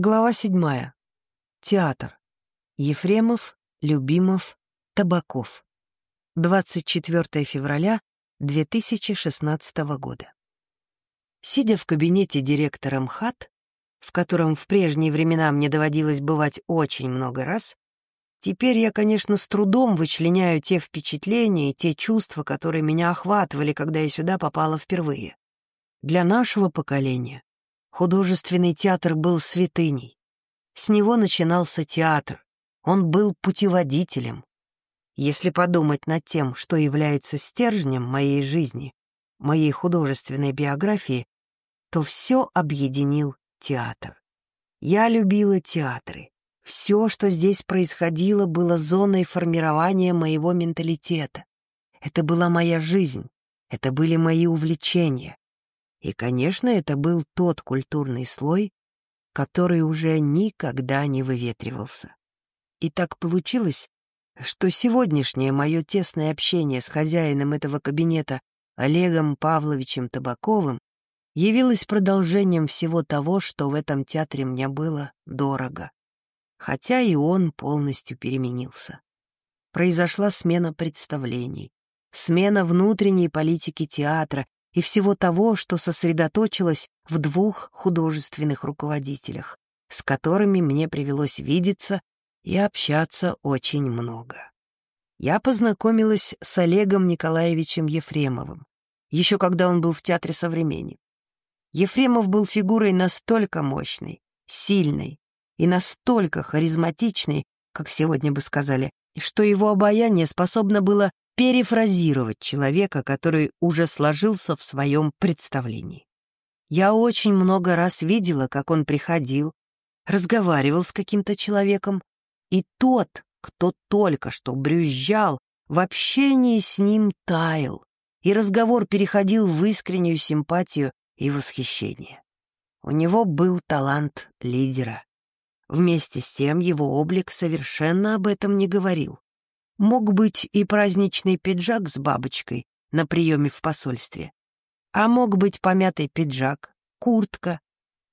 Глава седьмая. Театр. Ефремов, Любимов, Табаков. 24 февраля 2016 года. Сидя в кабинете директора МХАТ, в котором в прежние времена мне доводилось бывать очень много раз, теперь я, конечно, с трудом вычленяю те впечатления и те чувства, которые меня охватывали, когда я сюда попала впервые. Для нашего поколения художественный театр был святыней. С него начинался театр, он был путеводителем. Если подумать над тем, что является стержнем моей жизни, моей художественной биографии, то все объединил театр. Я любила театры. Все, что здесь происходило, было зоной формирования моего менталитета. Это была моя жизнь, это были мои увлечения. И, конечно, это был тот культурный слой, который уже никогда не выветривался. И так получилось, что сегодняшнее мое тесное общение с хозяином этого кабинета Олегом Павловичем Табаковым явилось продолжением всего того, что в этом театре мне было дорого. Хотя и он полностью переменился. Произошла смена представлений, смена внутренней политики театра и всего того, что сосредоточилось в двух художественных руководителях, с которыми мне привелось видеться и общаться очень много. Я познакомилась с Олегом Николаевичем Ефремовым, еще когда он был в Театре современник. Ефремов был фигурой настолько мощной, сильной и настолько харизматичной, как сегодня бы сказали, что его обаяние способно было перефразировать человека, который уже сложился в своем представлении. Я очень много раз видела, как он приходил, разговаривал с каким-то человеком, и тот, кто только что брюзжал, в общении с ним таял, и разговор переходил в искреннюю симпатию и восхищение. У него был талант лидера. Вместе с тем его облик совершенно об этом не говорил. Мог быть и праздничный пиджак с бабочкой на приеме в посольстве, а мог быть помятый пиджак, куртка,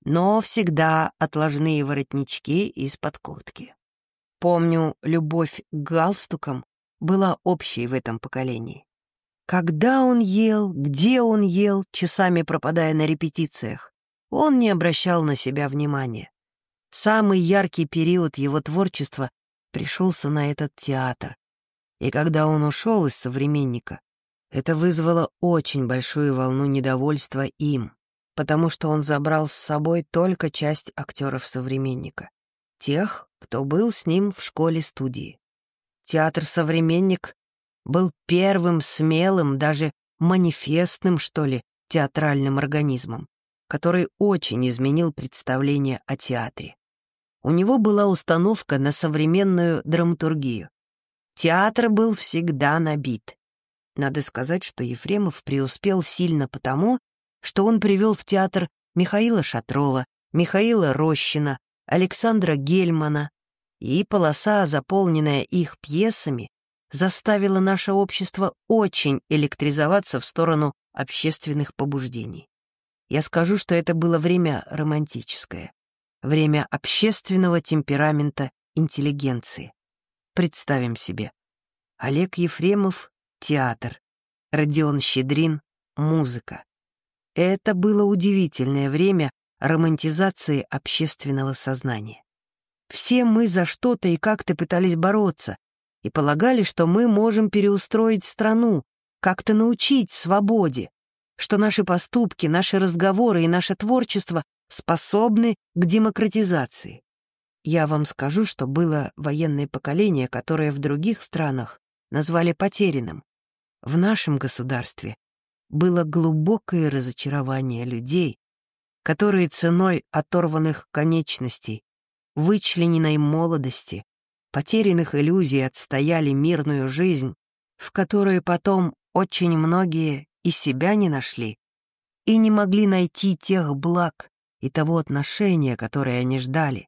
но всегда отложные воротнички из-под куртки. Помню, любовь к галстукам была общей в этом поколении. Когда он ел, где он ел, часами пропадая на репетициях, он не обращал на себя внимания. Самый яркий период его творчества пришелся на этот театр. И когда он ушел из «Современника», это вызвало очень большую волну недовольства им, потому что он забрал с собой только часть актеров «Современника», тех, кто был с ним в школе-студии. Театр «Современник» был первым смелым, даже манифестным, что ли, театральным организмом, который очень изменил представление о театре. У него была установка на современную драматургию. Театр был всегда набит. Надо сказать, что Ефремов преуспел сильно потому, что он привел в театр Михаила Шатрова, Михаила Рощина, Александра Гельмана, и полоса, заполненная их пьесами, заставила наше общество очень электризоваться в сторону общественных побуждений. Я скажу, что это было время романтическое, время общественного темперамента интеллигенции. Представим себе. Олег Ефремов — театр, Родион Щедрин — музыка. Это было удивительное время романтизации общественного сознания. Все мы за что-то и как-то пытались бороться и полагали, что мы можем переустроить страну, как-то научить свободе, что наши поступки, наши разговоры и наше творчество способны к демократизации. Я вам скажу, что было военное поколение, которое в других странах назвали потерянным. В нашем государстве было глубокое разочарование людей, которые ценой оторванных конечностей вычлененной молодости, потерянных иллюзий отстояли мирную жизнь, в которой потом очень многие и себя не нашли, и не могли найти тех благ и того отношения, которое они ждали.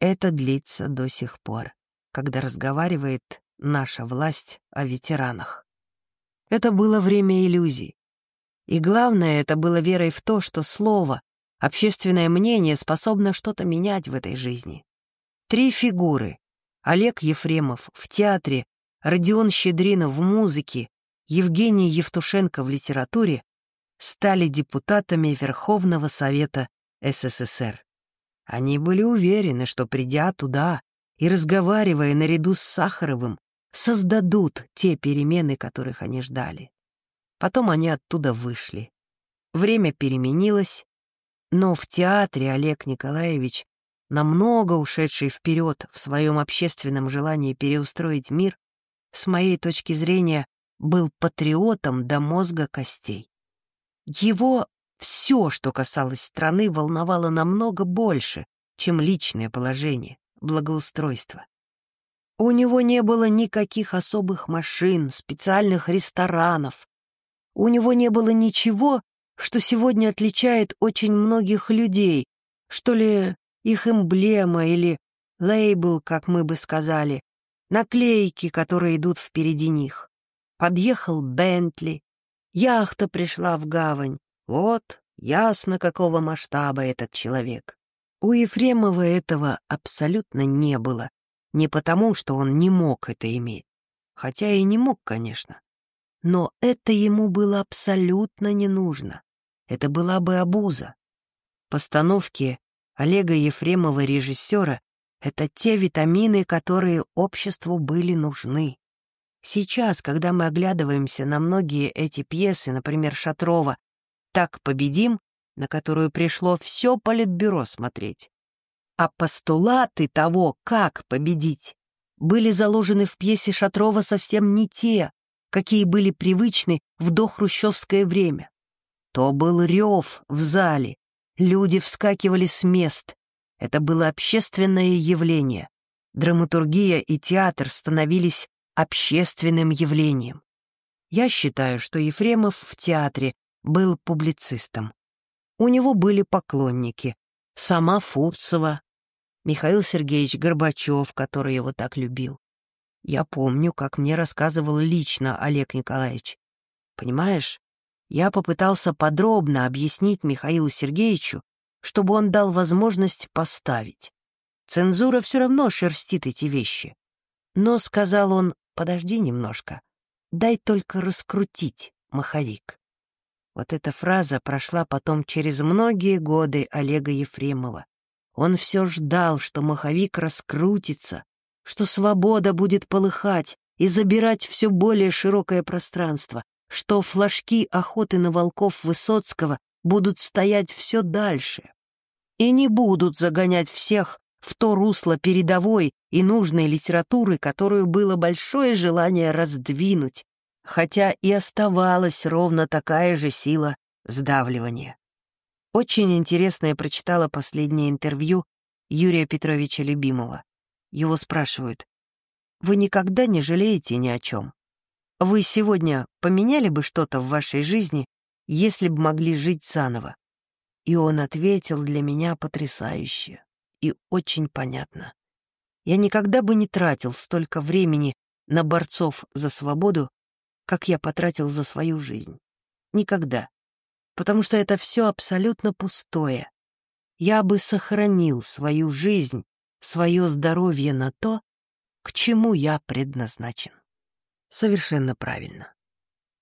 Это длится до сих пор, когда разговаривает наша власть о ветеранах. Это было время иллюзий. И главное, это было верой в то, что слово, общественное мнение способно что-то менять в этой жизни. Три фигуры — Олег Ефремов в театре, Родион Щедринов в музыке, Евгений Евтушенко в литературе — стали депутатами Верховного Совета СССР. Они были уверены, что придя туда и разговаривая наряду с Сахаровым, создадут те перемены, которых они ждали. Потом они оттуда вышли. Время переменилось, но в театре Олег Николаевич, намного ушедший вперед в своем общественном желании переустроить мир, с моей точки зрения, был патриотом до мозга костей. Его все, что касалось страны, волновало намного больше, чем личное положение, благоустройство. У него не было никаких особых машин, специальных ресторанов. У него не было ничего, что сегодня отличает очень многих людей, что ли их эмблема или лейбл, как мы бы сказали, наклейки, которые идут впереди них. Подъехал Бентли, яхта пришла в гавань, вот, ясно, какого масштаба этот человек. У Ефремова этого абсолютно не было. Не потому, что он не мог это иметь. Хотя и не мог, конечно. Но это ему было абсолютно не нужно. Это была бы обуза. Постановки Олега Ефремова, режиссера, это те витамины, которые обществу были нужны. Сейчас, когда мы оглядываемся на многие эти пьесы, например, Шатрова «Так победим», на которую пришло все политбюро смотреть. А постулаты того, как победить, были заложены в пьесе Шатрова совсем не те, какие были привычны в дохрущевское время. То был рев в зале, люди вскакивали с мест. Это было общественное явление. Драматургия и театр становились общественным явлением. Я считаю, что Ефремов в театре был публицистом. У него были поклонники. Сама Фурцева, Михаил Сергеевич Горбачев, который его так любил. Я помню, как мне рассказывал лично Олег Николаевич. Понимаешь, я попытался подробно объяснить Михаилу Сергеевичу, чтобы он дал возможность поставить. Цензура все равно шерстит эти вещи. Но, сказал он, подожди немножко, дай только раскрутить маховик. Вот эта фраза прошла потом через многие годы Олега Ефремова. Он все ждал, что маховик раскрутится, что свобода будет полыхать и забирать все более широкое пространство, что флажки охоты на волков Высоцкого будут стоять все дальше и не будут загонять всех в то русло передовой и нужной литературы, которую было большое желание раздвинуть, хотя и оставалась ровно такая же сила сдавливания. Очень интересно я прочитала последнее интервью Юрия Петровича Любимого. Его спрашивают, «Вы никогда не жалеете ни о чем? Вы сегодня поменяли бы что-то в вашей жизни, если бы могли жить заново?» И он ответил для меня потрясающе и очень понятно. Я никогда бы не тратил столько времени на борцов за свободу, как я потратил за свою жизнь. Никогда. Потому что это все абсолютно пустое. Я бы сохранил свою жизнь, свое здоровье на то, к чему я предназначен. Совершенно правильно.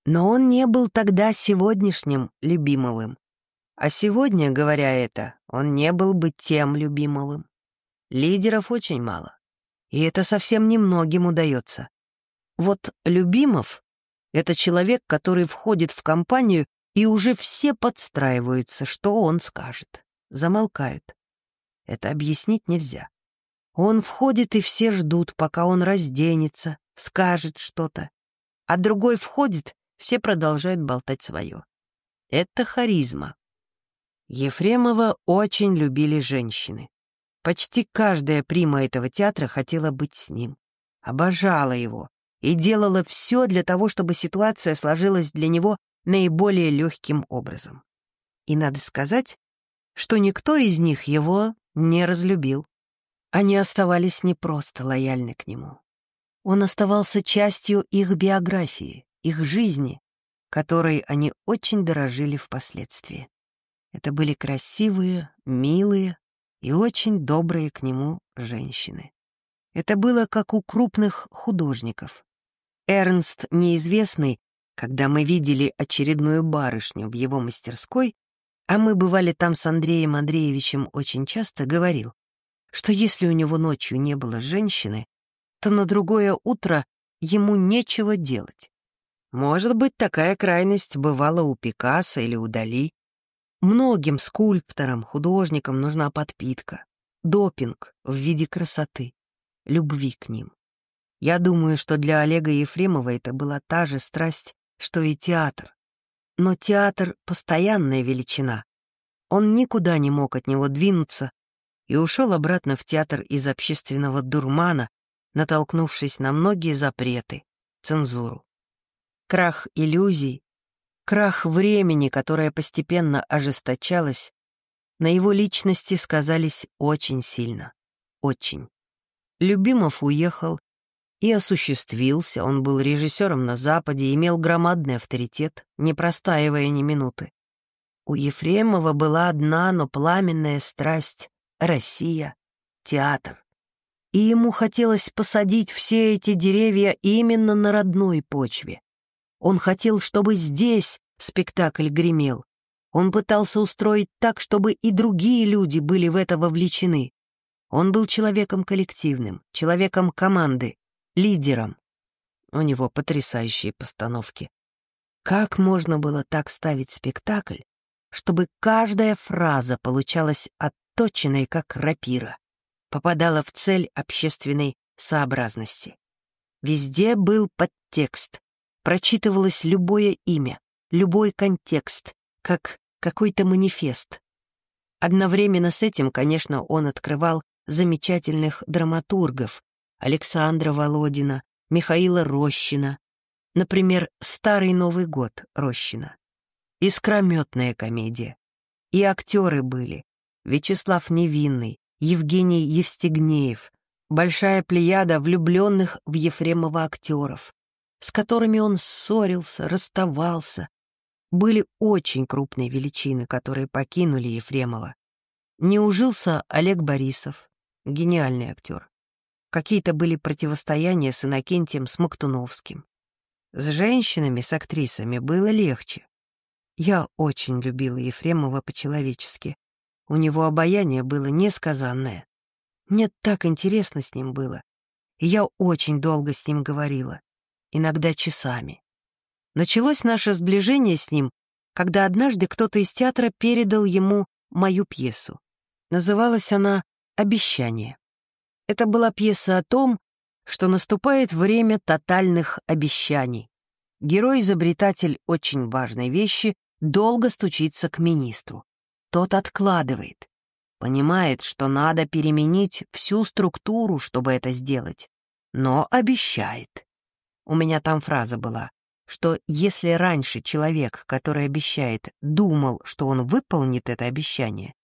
Но он не был тогда сегодняшним любимовым. А сегодня, говоря это, он не был бы тем любимовым. Лидеров очень мало. И это совсем немногим удается. Вот Любимов это человек, который входит в компанию, и уже все подстраиваются, что он скажет. Замолкают. Это объяснить нельзя. Он входит, и все ждут, пока он разденется, скажет что-то. А другой входит, все продолжают болтать свое. Это харизма. Ефремова очень любили женщины. Почти каждая прима этого театра хотела быть с ним. Обожала его, и делала все для того, чтобы ситуация сложилась для него наиболее легким образом. И надо сказать, что никто из них его не разлюбил. Они оставались не просто лояльны к нему. Он оставался частью их биографии, их жизни, которой они очень дорожили впоследствии. Это были красивые, милые и очень добрые к нему женщины. Это было как у крупных художников. Эрнст Неизвестный, когда мы видели очередную барышню в его мастерской, а мы бывали там с Андреем Андреевичем очень часто, говорил, что если у него ночью не было женщины, то на другое утро ему нечего делать. Может быть, такая крайность бывала у Пикассо или у Дали. Многим скульпторам, художникам нужна подпитка, допинг в виде красоты, любви к ним. Я думаю, что для Олега Ефремова это была та же страсть, что и театр. Но театр — постоянная величина. Он никуда не мог от него двинуться и ушел обратно в театр из общественного дурмана, натолкнувшись на многие запреты, цензуру. Крах иллюзий, крах времени, которое постепенно ожесточалось, на его личности сказались очень сильно. Очень. Любимов уехал и осуществился. Он был режиссером на Западе, имел громадный авторитет, не простаивая ни минуты. У Ефремова была одна, но пламенная страсть — Россия, театр и ему хотелось посадить все эти деревья именно на родной почве. Он хотел, чтобы здесь спектакль гремел. Он пытался устроить так, чтобы и другие люди были в это вовлечены. Он был человеком коллективным, человеком команды, лидером. У него потрясающие постановки. Как можно было так ставить спектакль, чтобы каждая фраза получалась отточенной, как рапира? попадала в цель общественной сообразности. Везде был подтекст, прочитывалось любое имя, любой контекст, как какой-то манифест. Одновременно с этим, конечно, он открывал замечательных драматургов Александра Володина, Михаила Рощина, например, «Старый Новый год» Рощина. Искрометная комедия. И актеры были Вячеслав Невинный, Евгений Евстигнеев, большая плеяда влюбленных в Ефремова актеров, с которыми он ссорился, расставался. Были очень крупные величины, которые покинули Ефремова. Не ужился Олег Борисов, гениальный актер. Какие-то были противостояния с Иннокентием Смоктуновским. С женщинами, с актрисами было легче. Я очень любила Ефремова по-человечески. У него обаяние было несказанное. Мне так интересно с ним было. И я очень долго с ним говорила, иногда часами. Началось наше сближение с ним, когда однажды кто-то из театра передал ему мою пьесу. Называлась она «Обещание». Это была пьеса о том, что наступает время тотальных обещаний. Герой-изобретатель очень важной вещи долго стучится к министру. Тот откладывает. Понимает, что надо переменить всю структуру, чтобы это сделать. Но обещает. У меня там фраза была, что если раньше человек, который обещает, думал, что он выполнит это обещание,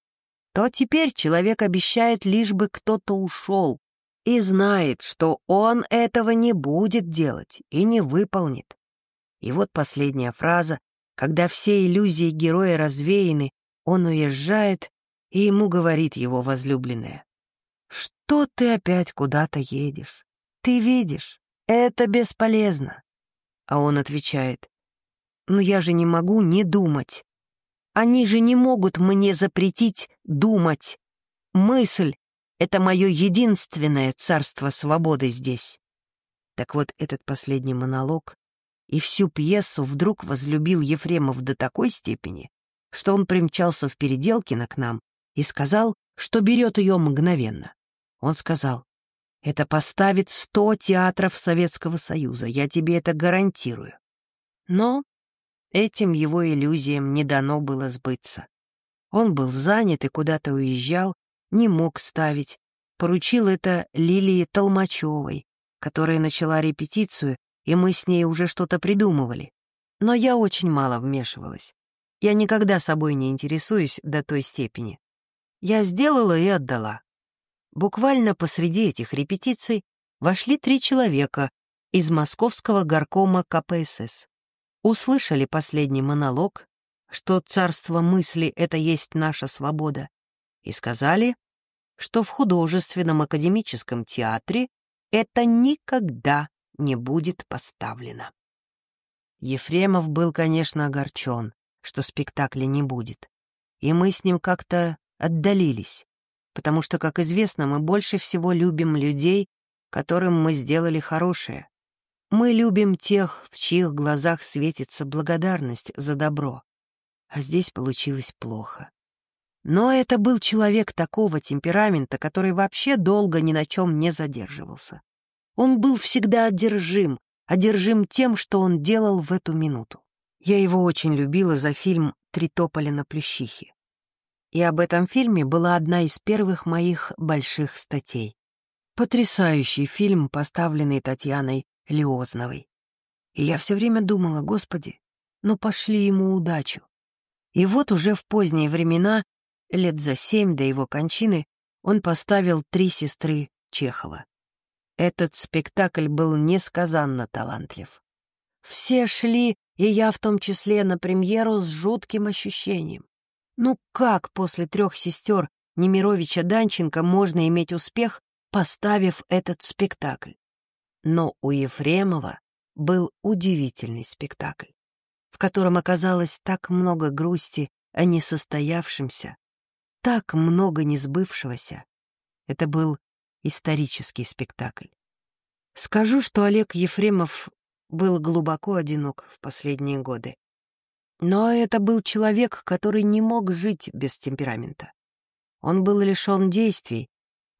то теперь человек обещает, лишь бы кто-то ушел, и знает, что он этого не будет делать и не выполнит. И вот последняя фраза, когда все иллюзии героя развеяны, он уезжает, и ему говорит его возлюбленная. «Что ты опять куда-то едешь? Ты видишь, это бесполезно». А он отвечает, «Но я же не могу не думать. Они же не могут мне запретить думать. Мысль — это мое единственное царство свободы здесь». Так вот, этот последний монолог и всю пьесу вдруг возлюбил Ефремов до такой степени, что он примчался в Переделкино к нам и сказал, что берет ее мгновенно. Он сказал, «Это поставит сто театров Советского Союза, я тебе это гарантирую». Но этим его иллюзиям не дано было сбыться. Он был занят и куда-то уезжал, не мог ставить. Поручил это Лилии Толмачевой, которая начала репетицию, и мы с ней уже что-то придумывали. Но я очень мало вмешивалась. Я никогда собой не интересуюсь до той степени. Я сделала и отдала. Буквально посреди этих репетиций вошли три человека из московского горкома КПСС. Услышали последний монолог, что царство мысли — это есть наша свобода, и сказали, что в художественном академическом театре это никогда не будет поставлено. Ефремов был, конечно, огорчен, что спектакля не будет, и мы с ним как-то отдалились, потому что, как известно, мы больше всего любим людей, которым мы сделали хорошее. Мы любим тех, в чьих глазах светится благодарность за добро. А здесь получилось плохо. Но это был человек такого темперамента, который вообще долго ни на чем не задерживался. Он был всегда одержим, одержим тем, что он делал в эту минуту. Я его очень любила за фильм «Три тополя на плющихе». И об этом фильме была одна из первых моих больших статей. Потрясающий фильм, поставленный Татьяной Лиозновой. И я все время думала, господи, ну пошли ему удачу. И вот уже в поздние времена, лет за семь до его кончины, он поставил «Три сестры» Чехова. Этот спектакль был несказанно талантлив. Все шли, и я в том числе, на премьеру с жутким ощущением. Ну как после трех сестер Немировича Данченко можно иметь успех поставив этот спектакль. Но у Ефремова был удивительный спектакль, в котором оказалось так много грусти о несостоявшемся, так много несбывшегося. Это был исторический спектакль. Скажу, что Олег Ефремов был глубоко одинок в последние годы. Но это был человек, который не мог жить без темперамента. Он был лишен действий,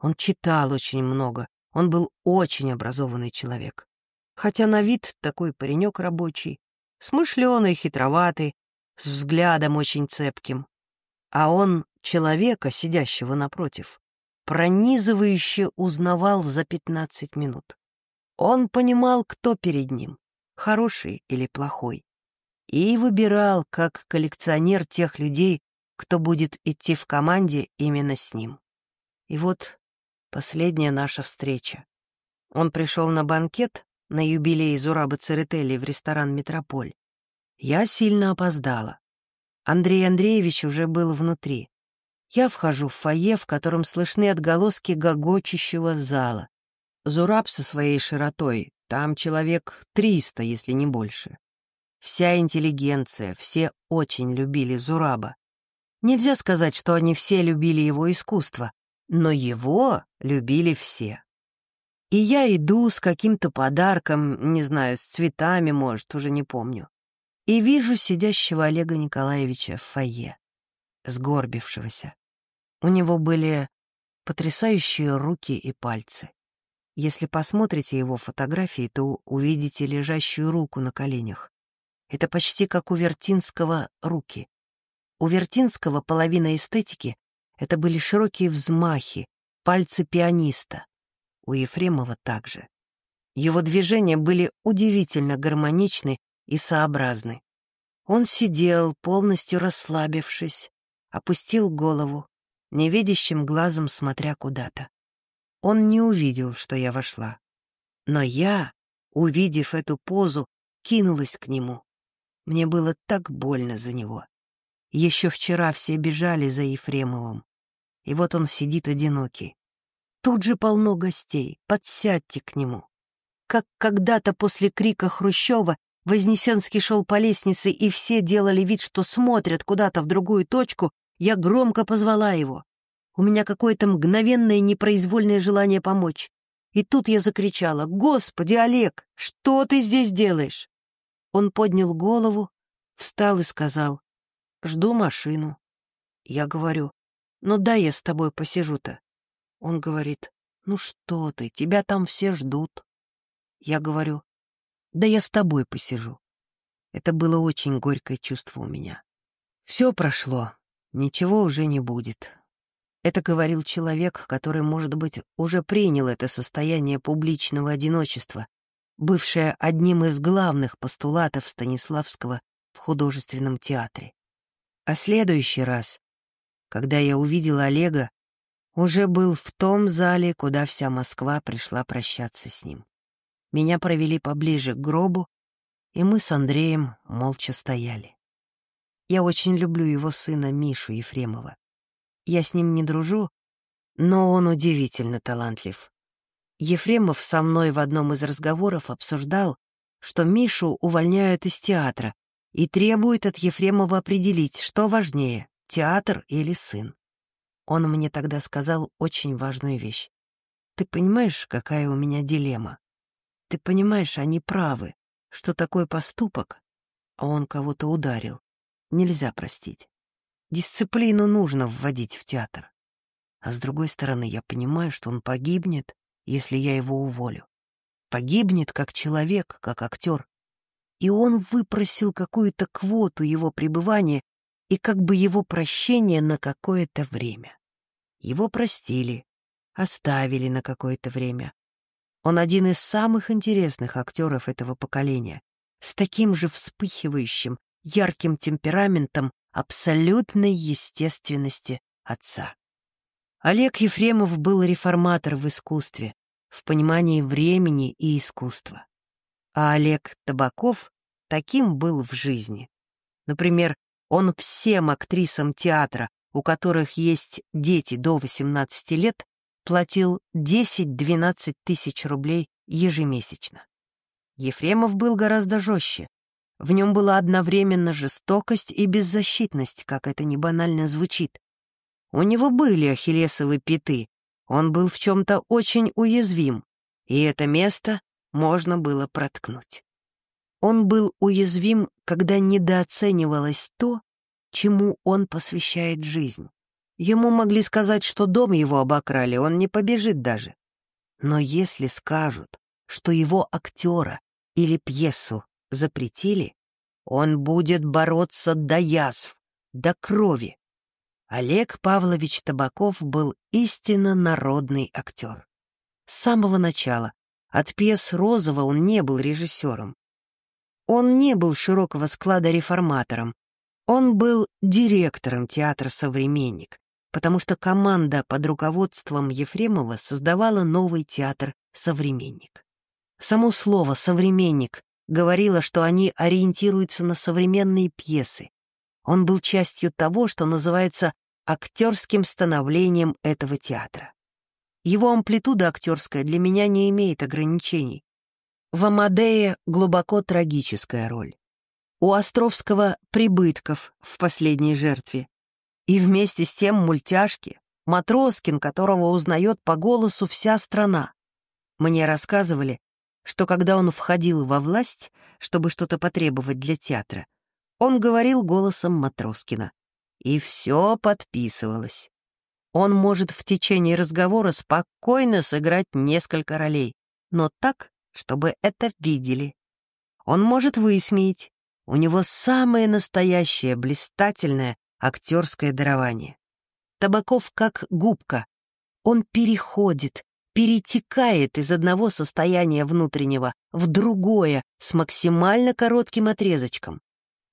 он читал очень много, он был очень образованный человек. Хотя на вид такой паренек рабочий, смышленый, хитроватый, с взглядом очень цепким. А он человека, сидящего напротив, пронизывающе узнавал за пятнадцать минут. Он понимал, кто перед ним, хороший или плохой, и выбирал, как коллекционер тех людей, кто будет идти в команде именно с ним. И вот Последняя наша встреча. Он пришел на банкет на юбилей Зурабы Церетели в ресторан «Метрополь». Я сильно опоздала. Андрей Андреевич уже был внутри. Я вхожу в фойе, в котором слышны отголоски гогочущего зала. Зураб со своей широтой, там человек триста, если не больше. Вся интеллигенция, все очень любили Зураба. Нельзя сказать, что они все любили его искусство, но его любили все. И я иду с каким-то подарком, не знаю, с цветами, может, уже не помню, и вижу сидящего Олега Николаевича в фойе, сгорбившегося. У него были потрясающие руки и пальцы. Если посмотрите его фотографии, то увидите лежащую руку на коленях. Это почти как у Вертинского руки. У Вертинского половина эстетики это были широкие взмахи, пальцы пианиста. У Ефремова также. Его движения были удивительно гармоничны и сообразны. Он сидел, полностью расслабившись, опустил голову, невидящим глазом смотря куда-то. Он не увидел, что я вошла. Но я, увидев эту позу, кинулась к нему. Мне было так больно за него. Еще вчера все бежали за Ефремовым и вот он сидит одинокий. Тут же полно гостей, подсядьте к нему. Как когда-то после крика Хрущева Вознесенский шел по лестнице, и все делали вид, что смотрят куда-то в другую точку, я громко позвала его. У меня какое-то мгновенное непроизвольное желание помочь. И тут я закричала, «Господи, Олег, что ты здесь делаешь?» Он поднял голову, встал и сказал, «Жду машину». Я говорю, ну да, я с тобой посижу-то. Он говорит, ну что ты, тебя там все ждут. Я говорю, да я с тобой посижу. Это было очень горькое чувство у меня. Все прошло, ничего уже не будет. Это говорил человек, который, может быть, уже принял это состояние публичного одиночества, бывшее одним из главных постулатов Станиславского в художественном театре. А следующий раз когда я увидел Олега, уже был в том зале, куда вся Москва пришла прощаться с ним. Меня провели поближе к гробу, и мы с Андреем молча стояли. Я очень люблю его сына Мишу Ефремова. Я с ним не дружу, но он удивительно талантлив. Ефремов со мной в одном из разговоров обсуждал, что Мишу увольняют из театра и требует от Ефремова определить, что важнее — театр или сын. Он мне тогда сказал очень важную вещь. «Ты понимаешь, какая у меня дилемма? Ты понимаешь, они правы, что такой поступок, а он кого-то ударил, нельзя простить. Дисциплину нужно вводить в театр. А с другой стороны, я понимаю, что он погибнет, если я его уволю. Погибнет как человек, как актер. И он выпросил какую-то квоту его пребывания и как бы его прощение на какое-то время. Его простили, оставили на какое-то время. Он один из самых интересных актеров этого поколения, с таким же вспыхивающим, ярким темпераментом абсолютной естественности отца. Олег Ефремов был реформатор в искусстве, в понимании времени и искусства. А Олег Табаков таким был в жизни. Например, он всем актрисам театра, у которых есть дети до 18 лет, платил 10-12 тысяч рублей ежемесячно. Ефремов был гораздо жестче, в нем была одновременно жестокость и беззащитность, как это не банально звучит. У него были ахиллесовы пяты, он был в чем-то очень уязвим, и это место можно было проткнуть. Он был уязвим, когда недооценивалось то, чему он посвящает жизнь. Ему могли сказать, что дом его обокрали, он не побежит даже. Но если скажут, что его актера или пьесу запретили, он будет бороться до язв, до крови. Олег Павлович Табаков был истинно народный актер. С самого начала, от пьес Розова он не был режиссером. Он не был широкого склада реформатором, он был директором театра «Современник», потому что команда под руководством Ефремова создавала новый театр «Современник». Само слово «современник» говорила, что они ориентируются на современные пьесы. Он был частью того, что называется актерским становлением этого театра. Его амплитуда актерская для меня не имеет ограничений. В «Амадее» глубоко трагическая роль. У Островского прибытков в «Последней жертве». И вместе с тем мультяшки, Матроскин, которого узнает по голосу вся страна. Мне рассказывали, что когда он входил во власть, чтобы что-то потребовать для театра, он говорил голосом Матроскина. И все подписывалось. Он может в течение разговора спокойно сыграть несколько ролей, но так, чтобы это видели. Он может высмеять. У него самое настоящее, блистательное актерское дарование. Табаков как губка. Он переходит, перетекает из одного состояния внутреннего в другое с максимально коротким отрезочком.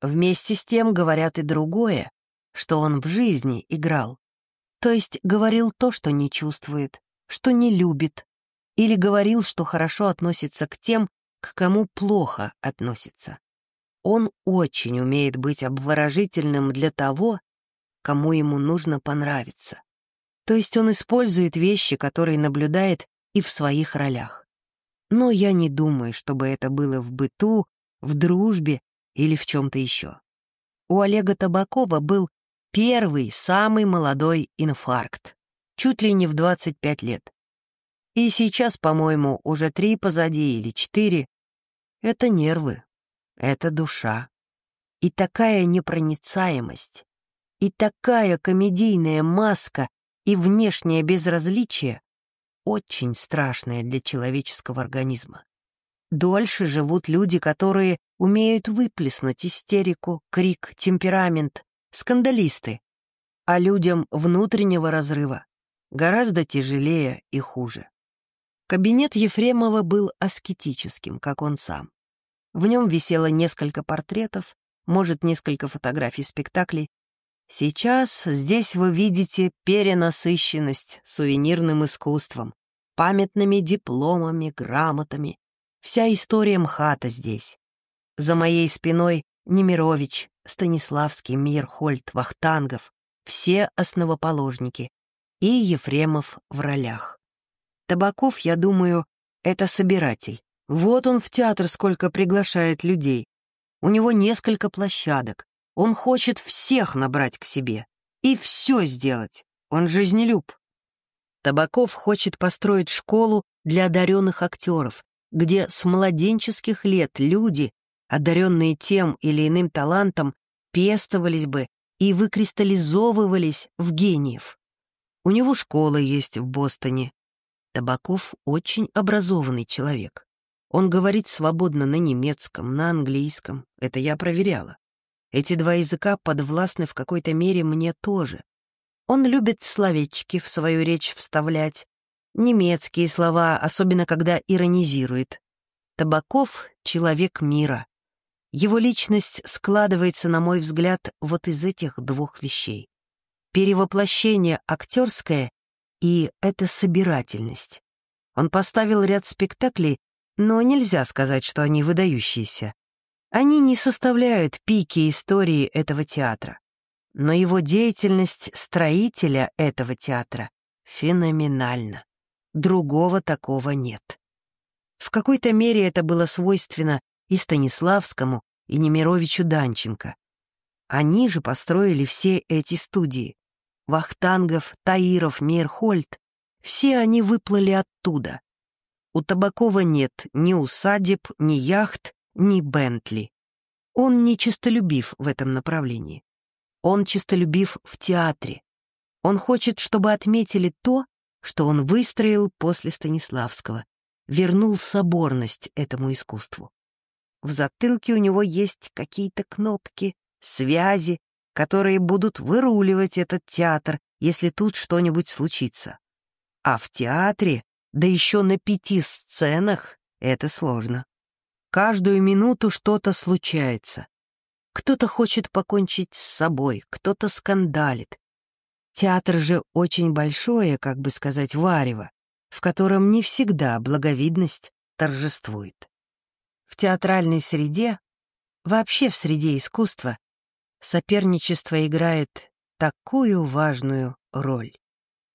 Вместе с тем говорят и другое, что он в жизни играл. То есть говорил то, что не чувствует, что не любит, или говорил, что хорошо относится к тем, к кому плохо относится. Он очень умеет быть обворожительным для того, кому ему нужно понравиться. То есть он использует вещи, которые наблюдает и в своих ролях. Но я не думаю, чтобы это было в быту, в дружбе или в чем-то еще. У Олега Табакова был первый, самый молодой инфаркт, чуть ли не в 25 лет. И сейчас, по-моему, уже три позади или четыре. Это нервы, это душа. И такая непроницаемость, и такая комедийная маска и внешнее безразличие очень страшное для человеческого организма. Дольше живут люди, которые умеют выплеснуть истерику, крик, темперамент, скандалисты. А людям внутреннего разрыва гораздо тяжелее и хуже. Кабинет Ефремова был аскетическим, как он сам. В нем висело несколько портретов, может, несколько фотографий спектаклей, Сейчас здесь вы видите перенасыщенность сувенирным искусством, памятными дипломами, грамотами. Вся история МХАТа здесь. За моей спиной Немирович, Станиславский, Мейерхольд, Вахтангов — все основоположники, и Ефремов в ролях. Табаков, я думаю, это собиратель. Вот он в театр сколько приглашает людей. У него несколько площадок. Он хочет всех набрать к себе. И все сделать. Он жизнелюб. Табаков хочет построить школу для одаренных актеров, где с младенческих лет люди, одаренные тем или иным талантом, пестовались бы и выкристаллизовывались в гениев. У него школа есть в Бостоне. Табаков очень образованный человек. Он говорит свободно на немецком, на английском. Это я проверяла. Эти два языка подвластны в какой-то мере мне тоже. Он любит словечки в свою речь вставлять, немецкие слова, особенно когда иронизирует. Табаков — человек мира. Его личность складывается, на мой взгляд, вот из этих двух вещей. Перевоплощение актерское и это собирательность. Он поставил ряд спектаклей, но нельзя сказать, что они выдающиеся. Они не составляют пики истории этого театра. Но его деятельность строителя этого театра феноменальна. Другого такого нет. В какой-то мере это было свойственно и Станиславскому, и Немировичу Данченко. Они же построили все эти студии. Вахтангов, Таиров, Мейерхольд — все они выплыли оттуда. У Табакова нет ни усадеб, ни яхт, ни Бентли. Он не честолюбив в этом направлении. Он честолюбив в театре. Он хочет, чтобы отметили то, что он выстроил после Станиславского, вернул соборность этому искусству. В затылке у него есть какие-то кнопки, связи, которые будут выруливать этот театр, если тут что-нибудь случится. А в театре, да еще на пяти сценах, это сложно. Каждую минуту что-то случается. Кто-то хочет покончить с собой, кто-то скандалит. Театр же очень большое, как бы сказать, варево, в котором не всегда благовидность торжествует. В театральной среде, вообще в среде искусства, соперничество играет такую важную роль.